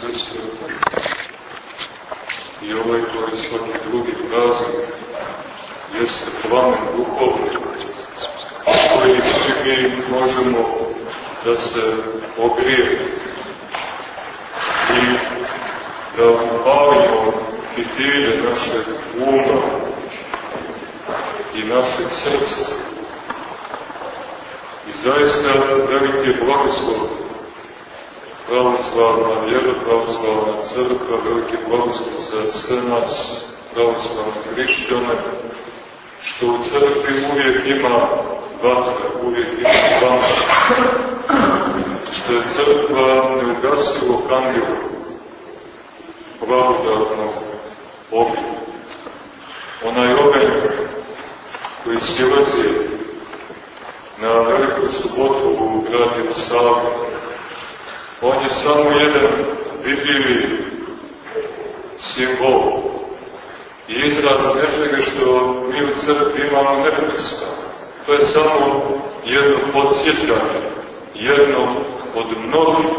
sve svete. I ovaj to i svaki drugi praznik jeste plamen duhovni, koji svi mi možemo da se ogrije i da upalimo fitilje našeg uma i našeg srca. I zaista veliki blagoslov pravoslavna vjera, pravoslavna crkva, veliki blagoslov za sve nas pravoslavne hrišćane, što u crkvi uvijek ima vatra, uvijek ima vatra, što je crkva neugasivo kandilo blagodatnog ognja. Onaj oganj koji silazi na veliku subotu u gradu Savu, on je samo jedan vidljivi simbol i izraz nečega što mi u crkvi imamo neprestano. To je samo jedno podsjećanje, jedno od mnogih,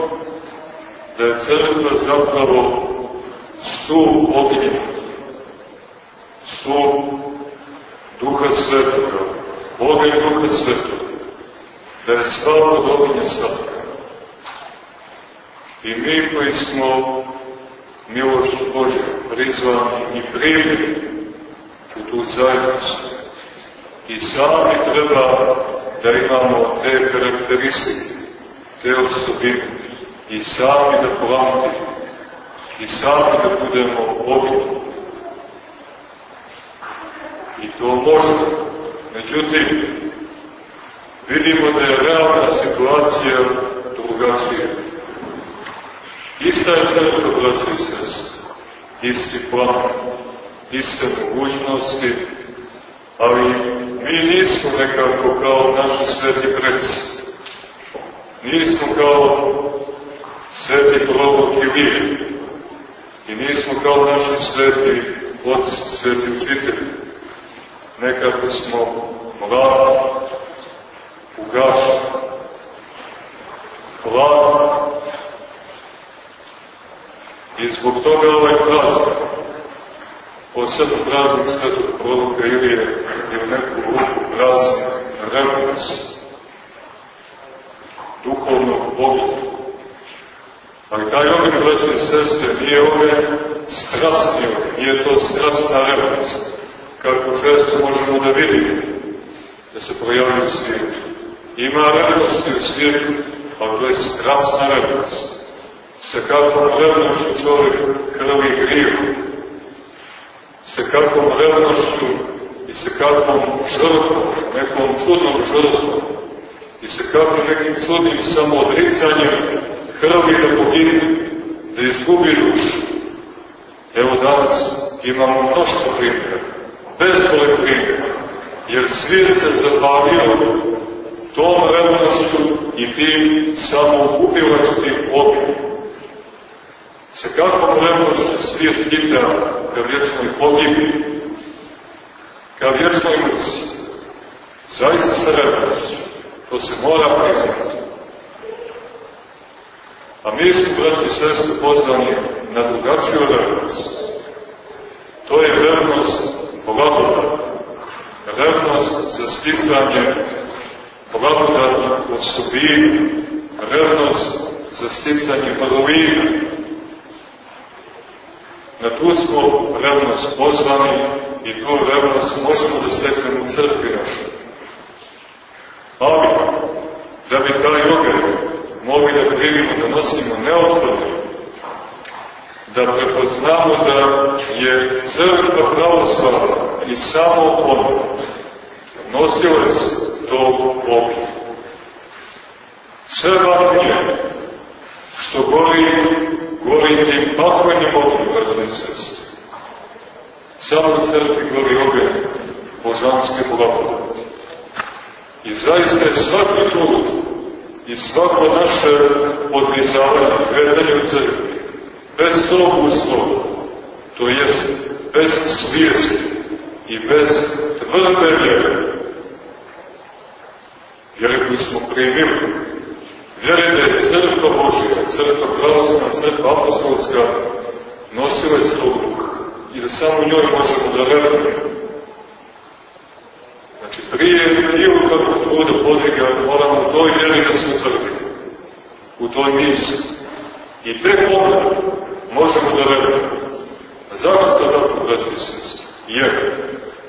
da je crkva zapravo stup ognja, stup Duha Svetoga, Boga i Duha Svetoga, da je sva od ognja satka. I mi koji smo milošću Bože prizvani i primili u tu zajednicu, i sami treba da imamo te karakteristike, te osobine, i sami da pamtimo, i sami da budemo ognjeni. I to možemo. Međutim, vidimo da je realna situacija drugačija. Ista je crkva, braći i sestri, isti plan, iste mogućnosti, ali mi nismo nekako kao naši sveti preci. Nismo kao sveti prorok i vir. I nismo kao naši sveti oci, sveti učitelji. Nekako smo mladi, ugašeni, hladni. I zbog toga ovaj praznik, posebno praznik svetog proroka Ilije, je u neku ruku praznik revnosti, duhovnog Boga. Ali taj ogen, braći i sestre, nije ogen strastni nije to strastna revnost, kako često možemo da vidimo, da se projavljaju svijetu. Ima revnosti u svijetu, ali to je strastna revnost. Sa kakvom revnošću čovjek krvi griju, sa kakvom revnošću i sa kakvom žrtvom, nekom čudnom žrtvom i sa kakvom nekim čudnim samoodricanjem krvi da pogine, da izgubi dušu. Evo danas imamo mnošto primjera, bezbole primjera, jer svijet se zabavio tom revnošću i tim samoubilačkim ognjem. Sa kakvom revnošću svijet hita ka vječnoj pogibni, ka vječnoj mrci. Zaista sa revnošću. To se mora priznati. A mi smo, braći i sestri, pozvani na drugačiju revnost. To je revnost blagodata. Revnost za sticanje blagodatnih osobina. Revnost za sticanje prvina. Na tu smo revnost pozvani i tu revnost možemo da steknemo u crkvi našoj. Ali, da bi taj ogen mogli da primimo, da nosimo neophodno, da prepoznamo da je crkva pravoslavna i samo ono nosilac tog ognja. Sve vagnje što gori, gori tim pakvanjem ognja, brazni sestri. Samo u crkvi gori ogen božanske blagodati. I zaista svaki trud i svako naše podnizavanje, kretanje u crkvi, bez tog uslova, to jest bez svijesti i bez tvrde vjere, vjere koju smo primili, vjere da je crkva Božija, crkva pravoslavna, crkva apostolska, nosila tog duha i da samo njoj možemo da verujemo. Znači, prije bilo kako truda podviga moramo u toj vjeri da se utvrdimo, u toj misli. I tek onda možemo da verujemo. A zašto to tako, braći i? Jer,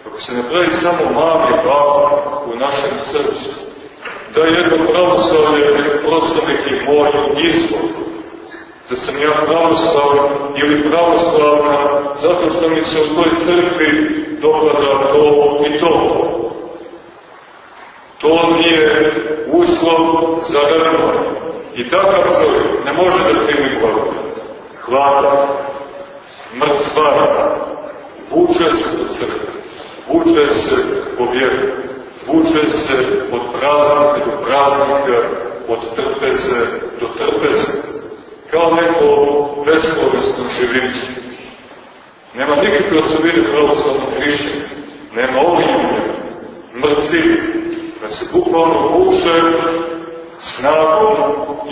ako se ne pravi samo mali val u našem srcu, da je jedno pravoslavlje prosto neki moj izvod, da sam ja pravoslavan ili pravoslavna zato što mi se u toj crkvi dopada to i to. To nije uslov za vjerovanje. I takav čovjek ne može da primi blagodat. Hlada, mrcva, vuče se do crkve, vuče se po vjeru, vuče se od praznika do praznika, od trpeze do trpeze kao neko bespovestno živiće. Nema nikakve osobine pravoslavnog hrišćana, nema ovljenja, mrci, da se bukvalno vuče snagom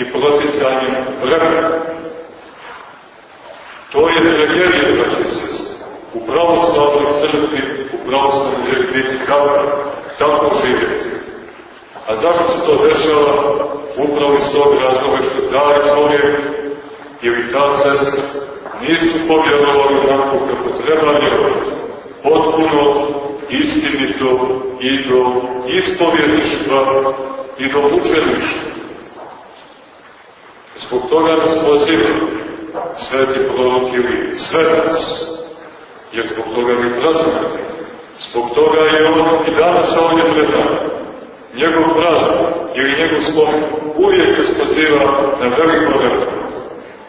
i proticanjem vremena. To je tragedija, braći i sestri. U pravoslavnoj crkvi, u pravoslavnoj vjeri kako, tako živjeti. A zašto se to dešava? Upravo iz tog razloga što taj čovjek ili ta sestra nisu povjerovali onako kako treba vjerovati, potpuno istinito i do ispovjedništva i do učeništva. Zbog toga nas poziva sveti prorok ili svetac, jer zbog toga mi praznujemo. Zbog toga je on i danas ovdje pred nama. Njegov praznik ili njegov spomen uvijek nas poziva na veliko veliko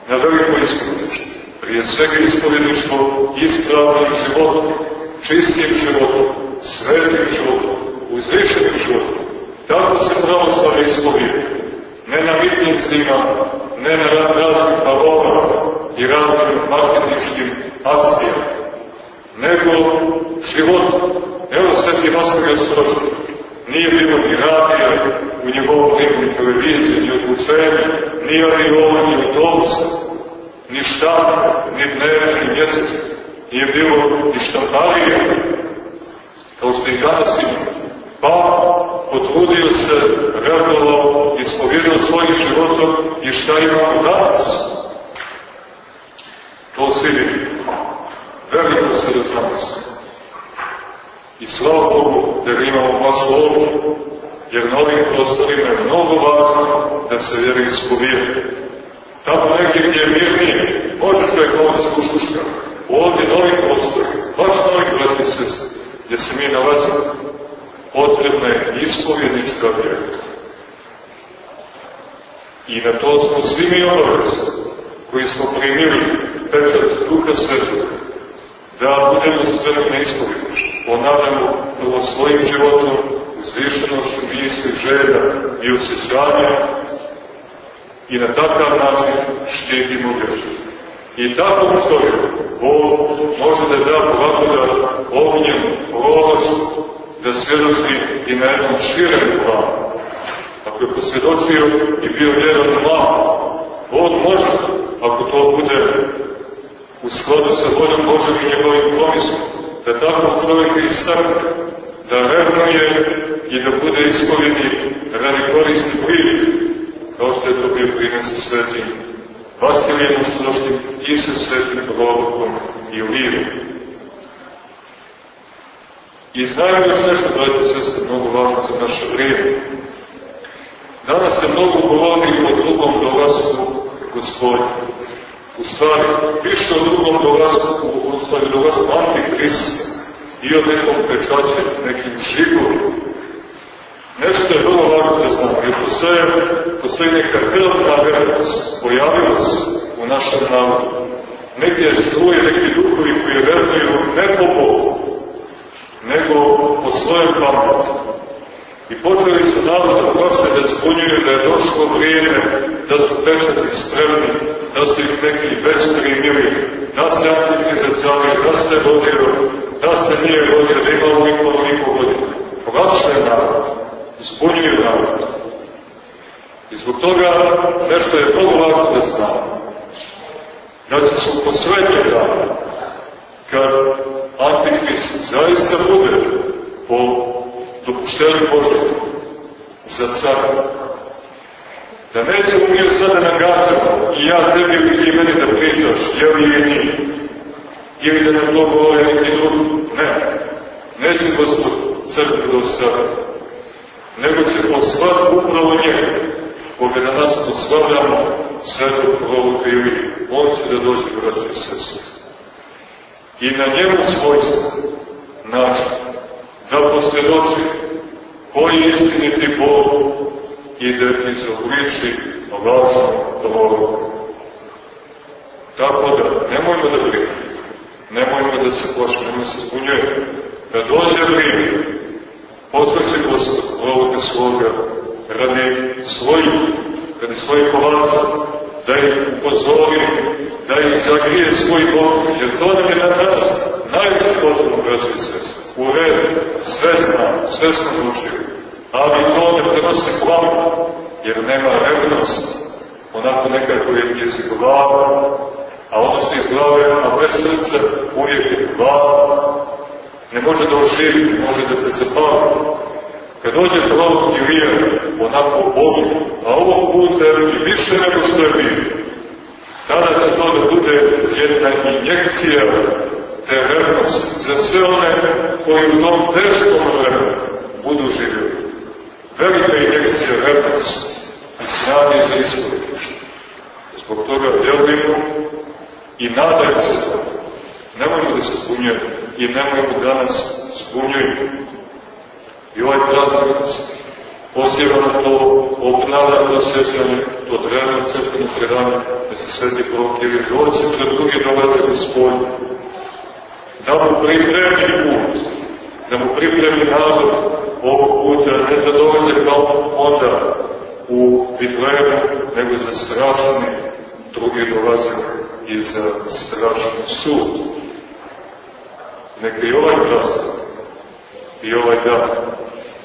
na veliko ispovjedništvo. Prije svega ispovjedništvo ispravnim životom, čistim životom, svetim životom, uzvišenim životom. Tako se pravoslavlje ispovjedi. Ne na mitnicima, ne na raznim parolama i raznim marketinškim akcijama, nego životom. Evo sveti Vasilij Ostrošan, nije bilo ni radija u njegovom liku, ni televizije, ni odlučenja, ni aviona, ni autobusa, ni štapa, ni dnevne, ni mjesece. Nije bilo ni štamparije, kao što i danas ima. Pa potrudio se, radovao, ispovjerio svojim životom i šta imamo danas. To svi vidi. Veliko svedočanstvo. I slava Bogu da ga imamo baš ovdje, jer na ovim prostorima je mnogo važno da se vjeri ispovijedi. Tamo negdje gdje je mirnije, može čovjek ovdje slušuška. Ovdje na ovim prostorima, baš na ovim braći sestri, gdje se mi nalazimo, potrebna je ispovjednička vjera. I na to smo svi mi obavezni, koji smo primili pečat Duha Svetoga, da budemo spremni na ispovjedništvo. Ponavljamo prvo svojim životom, uzvišenošću misli, želja i osjećanja i na takav način štitimo vjeru. I tako čovjek Bog može da da blagodat ognjem, prolaču, da svjedoči i na jednom širem planu. Ako je posvjedočio i bio vjeran malo, Bog može, ako to bude u skladu sa voljom Božem i njegovim pomislom, da takvog čovjeka istakne, da revnuje i da bude ispovjedni radi koristi bližnje, kao što je to bio primjer sa svetim Vasilijem Ostroškim i sa svetim prorokom i Livom. I znaju još nešto, braći i sestre, mnogo važno za naše vrijeme. Danas se mnogo govori o drugom dolasku gospodina u stvari više od drugom dolasku, u stvari dolasku Antihrista i o nekom pečaće, nekim žigovima. Nešto je vrlo važno da znamo, jer postoje, postoji neka krvna vernost, pojavila se u našem narodu. Negdje struje neki duhovi koji veruju ne po Bogu, nego po svojem pametu. I počeli su narod da prošle da zbunjuju da je došlo vrijeme da su pečati spremni, da su ih neki već primili, da se antikrizacali, da se vodio, da se nije vodio, da ima uliko, uliko godina. Prošle narod, zbunjuju narod. I zbog toga nešto je mnogo važno da znamo. da će se u poslednje dana, kad Antikrist zaista bude po dopuštenju Božeg za cara, da neće mi sada nagađamo i ja tebi ili meni da pričaš, je li je nije, ili da nam to govore neki drugi, ne, neće Gospod crkvu da ostaviti, nego će poslati upravo njega, koga na nas pozvavljamo svetog proroka Iliju. On će da dođe, braći i sestri. I na njemu svojstvo naš, da posvjedoči koji istiniti Bog i da izoliči lažno proroka. Tako da, nemojmo da prihvatimo, nemojmo da se plašimo, nemojmo se spunjujemo. Da dođe vrijeme, poslaće Gospod proroka svoga radi svojih, radi svojih ovaca, da ih upozori, da ih zagrije svoj Bog, jer to nam je na nas najviše potrebno, braći i sestri. U redu, sve zna, sve smo naučili, ali to ne prenosi plavu, jer nema revnosti, onako nekako je iz glava, a ono što iz glave, a bez srca, uvijek je glava, ne može da oživi, ne može da te zapali. Kad dođe prorok Ilija, onako Bogu, a ovog puta i više nego što je bio, tada će to da bude jedna injekcija te revnosti za sve one koji u tom teškom vremenu budu živjeli. Velika injekcija revnosti i snage za ispovjedište. Zbog toga vjerujemo i nadajmo se to. Nemojmo da se zbunjujemo i nemojmo da nas zbunjujemo I ovaj praznik poziva na to, obnavlja to sjećanje, to drevno crkveno predanje, da se sveti prorok ili doći pred drugi dolaze gospodin. Da mu pripremi put, da mu pripremi narod ovog puta, ne za dolaze kao onda u Vitlemu, nego za strašni drugi dolaze i za strašni sud. Neka i ovaj praznik i ovaj dan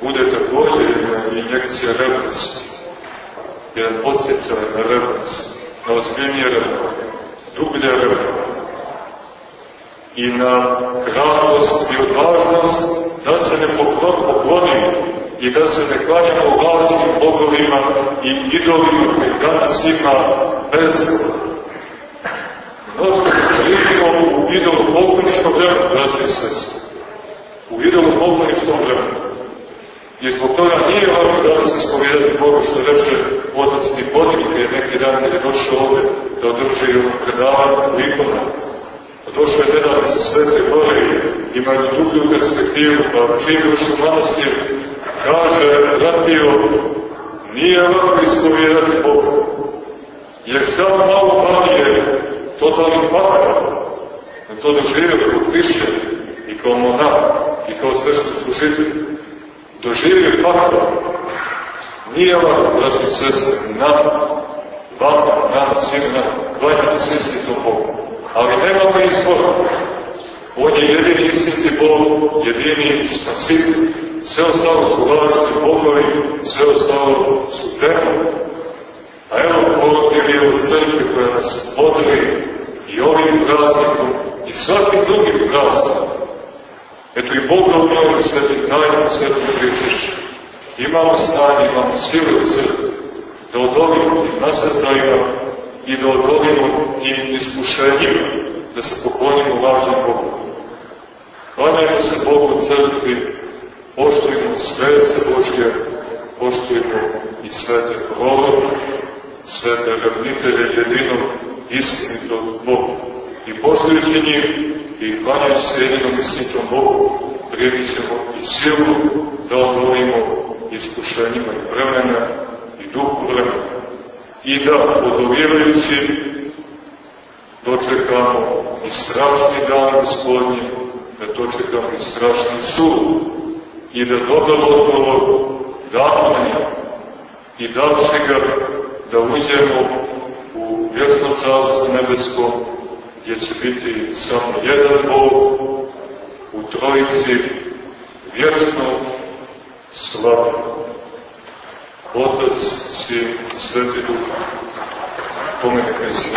bude također jedna injekcija revnosti, jedan podsjecaj na revnost, na ozbiljnije revnost, dublje revnost i na hrabrost i odvažnost da se ne poklonimo i da se ne klanjamo lažnim bogovima i idolima koji danas ima bezbroj. Mnoštvo živimo u idolu pokloničkom vremenu, braći i sestri. U idolu pokloničkom vremenu. I zbog toga nije lako danas ispovijedati Bogu što reče otac Nikodin, koji neki dan je došao ovde da održi predavanje u ikonu. Došao je nedavno sa Svete Gore ima jednu dublju perspektivu, pa čim je ušao manastir, kaže, vratio, nije lako ispovijedati Bogu. Jer samo malo manje totalni pakar, da to doživio kao hrišćan i kao monah i kao svešten služitelj doživio faktor, nije lako, braći i sestre, nam, vama, nam, svima nam, gledajte sestri to Bogu. Ali nemamo izbora. On je jedini istiniti Bog, jedini spasitelj. Sve ostalo su lažni bogovi, sve ostalo su demoni. A evo Bog je u crkvi koja nas podri i ovim praznikom i svakim drugim praznikom Eto i Boga u njoj svetim tajnom, svetim pričešću. Imamo snage, imamo sile u crkvi da odolimo tim nasrtajima i da odolimo tim iskušenjima, da se poklonimo važnim Bogu. Klanjajmo se Bogu crkvi, poštujemo svece Božje, poštujemo i svete proroke, svete ravnitelje jedinog istinitog Boga. I poštujući njih, i klanjajući se jedinom istintom Bogu, primit ćemo i silu da odvolimo iskušenjima i vremena i duhu vremena. I da, odolivajući, dočekamo i strašni dan gospodnji, da dočekamo i strašni sud i da dobar odgovor damo i davši ga da uđemo u vječno carstvo nebesko gdje će biti samo jedan Bog u trojici vječno slavu. Otac, Sin, Sveti Duh, pomeni kaj se